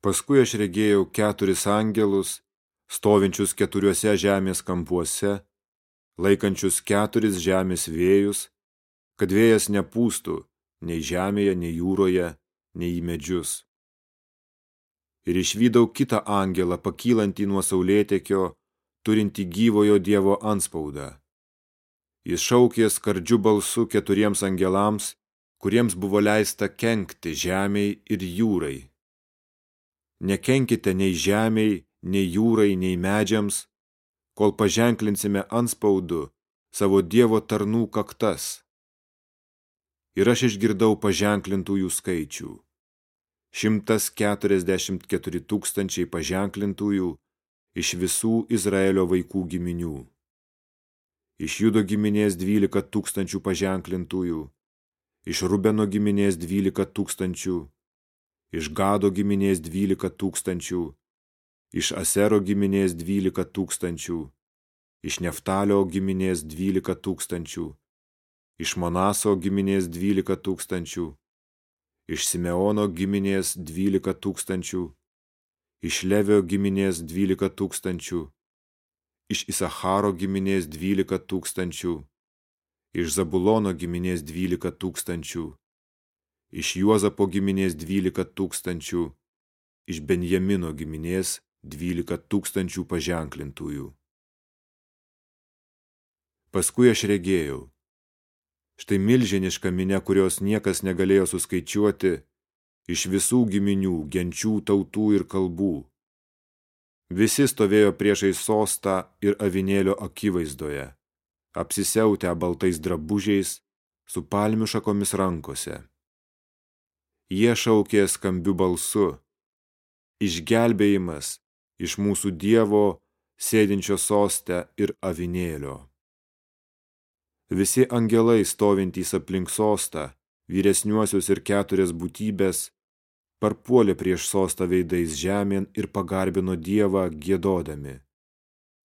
Paskui aš regėjau keturis angelus, stovinčius keturiuose žemės kampuose, laikančius keturis žemės vėjus, kad vėjas nepūstų nei žemėje, nei jūroje, nei į medžius. Ir išvydau kitą angelą pakylantį nuo saulėtekio, turinti gyvojo Dievo anspaudą. Jis šaukė skardžiu balsu keturiems angelams, kuriems buvo leista kenkti žemiai ir jūrai. Nekenkite nei žemiai, nei jūrai, nei medžiams, kol paženklinsime anspaudu savo Dievo tarnų kaktas. Ir aš išgirdau paženklintųjų skaičių. 144 tūkstančiai paženklintųjų iš visų Izraelio vaikų giminių. Iš Judo giminės 12 tūkstančių paženklintųjų, iš Rubeno giminės 12 tūkstančių, iš Gado giminės 12 tūkstančių, iš Asero giminės 12 tūkstančių, iš Neftalio giminės 12 tūkstančių, iš Monaso giminės 12 tūkstančių, iš Simeono giminės 12 tūkstančių, iš Levio giminės 12 tūkstančių, iš Isacharo giminės 12 tūkstančių, iš Zabulono giminės 12 tūkstančių, iš Juozapo giminės 12 tūkstančių, iš Benjamino giminės 12 tūkstančių paženklintųjų. Paskui aš regėjau, Štai milžiniška minė, kurios niekas negalėjo suskaičiuoti, iš visų giminių, genčių, tautų ir kalbų. Visi stovėjo priešai sostą ir avinėlio akivaizdoje, apsisiautę baltais drabužiais, su palmių šakomis rankose. Jie šaukė skambiu balsu, išgelbėjimas iš mūsų Dievo sėdinčio sostę ir avinėlio. Visi angelai stovintys aplink sostą, vyresniuosius ir keturias būtybės, parpuolė prieš sostą veidais žemėn ir pagarbino Dievą gėdodami.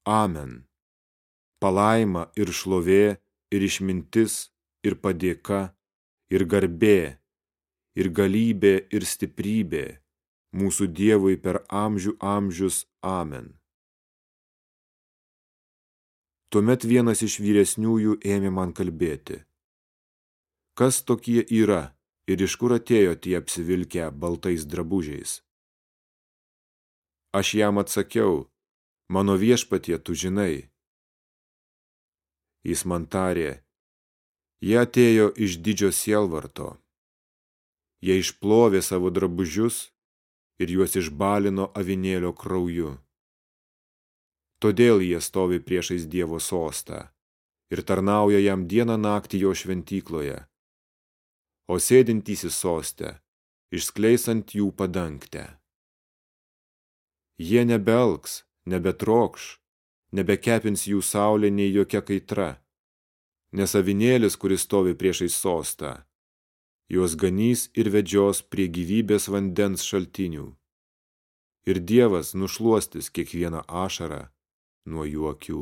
Amen. Palaima ir šlovė, ir išmintis, ir padėka, ir garbė, ir galybė, ir stiprybė mūsų Dievui per amžių amžius. Amen. Tuomet vienas iš vyresniųjų ėmė man kalbėti. Kas tokie yra ir iš kur atėjo tie apsivilkę baltais drabužiais? Aš jam atsakiau, mano viešpatie tu žinai. Jis man tarė, jie atėjo iš didžio sielvarto. Jie išplovė savo drabužius ir juos išbalino avinėlio krauju. Todėl jie stovi priešais Dievo sostą ir tarnauja jam dieną naktį jo šventykloje. O sėdintysis sostę išskleis ant jų padangtę. Jie nebelgs, nebetrokš, nebekepins jų saulė nei jokia kaitra, nes avinėlis, kuris stovi priešais sostą, juos ganys ir vedžios prie gyvybės vandens šaltinių. Ir Dievas nušluostis kiekvieną ašarą nuo jų akių